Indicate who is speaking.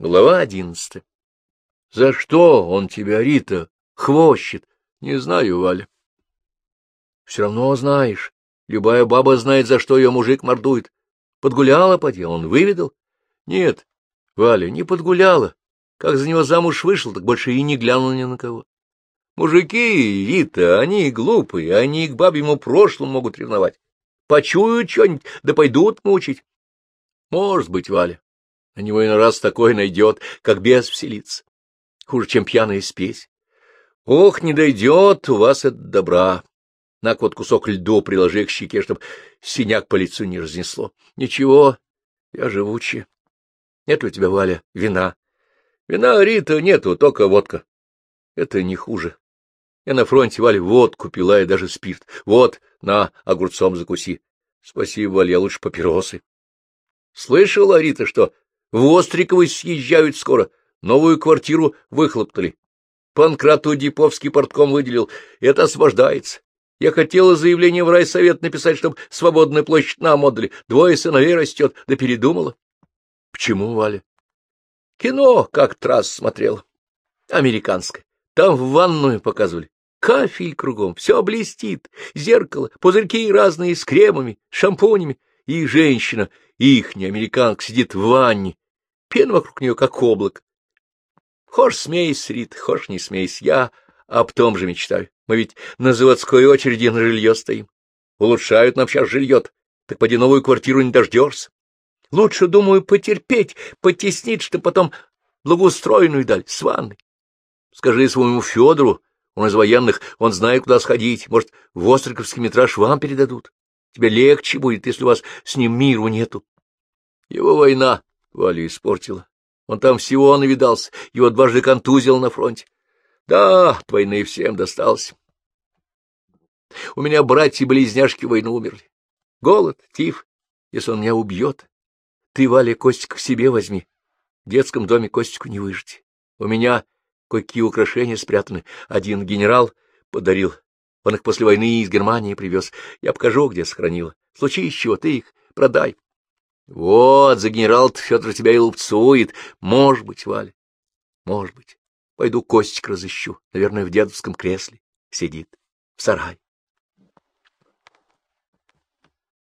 Speaker 1: Глава одиннадцатая. — За что он тебя, Рита, хвощет? — Не знаю, Валя. — Все равно знаешь. Любая баба знает, за что ее мужик мордует. Подгуляла поди, он выведал? — Нет, Валя, не подгуляла. Как за него замуж вышел, так больше и не глянул ни на кого. Мужики, Рита, они глупые, они к бабьему прошлому могут ревновать. Почуют что-нибудь, да пойдут мучить. Может быть, Валя. На него иной раз такое найдет, как без вселиться. Хуже, чем пьяная спесь. Ох, не дойдет у вас это добра. На вот кусок льду приложи к щеке, чтоб синяк по лицу не разнесло. Ничего, я живучая. Нет у тебя, Валя, вина. Вина, Рита, нету, только водка. Это не хуже. Я на фронте, Валя, водку пила и даже спирт. Вот, на, огурцом закуси. Спасибо, Валя, лучше папиросы. Слышала, Рита, что в Остриковы съезжают скоро. Новую квартиру выхлоптали. Панкрату Диповский портком выделил. Это освобождается. Я хотела заявление в райсовет написать, чтобы свободную площадь нам отдали. Двое сыновей растет, да передумала. — Почему, Валя? — Кино как трасс смотрел. Американское. Там в ванную показывали. Кафель кругом, все блестит, зеркало, пузырьки разные с кремами, шампунями. И женщина, ихняя американка, сидит в ванне. Пена вокруг нее, как облак. Хошь смейся, Рит, хошь не смейся, я об том же мечтаю. Мы ведь на заводской очереди на жилье стоим. Улучшают нам сейчас жилье так поди новую квартиру не дождешься. Лучше, думаю, потерпеть, потеснить, что потом благоустроенную дали, с ванной. Скажи своему Федору, он из военных, он знает, куда сходить. Может, в Остриковский метраж вам передадут. Тебе легче будет, если у вас с ним миру нету. Его война Валю испортила. Он там всего навидался, его дважды контузил на фронте. Да, от войны всем достался. У меня братья-близняшки войну умерли. Голод, тиф, если он меня убьет. Ты, Валя, Костик к себе возьми. В детском доме Костику не выжить. У меня кое-какие украшения спрятаны. Один генерал подарил. Он их после войны из Германии привез. Я покажу, где сохранила. Случись чего, ты их продай. Вот, за генерал Федор тебя и лупцует. Может быть, Валя, может быть. Пойду Костик разыщу. Наверное, в дедовском кресле сидит. В сарай.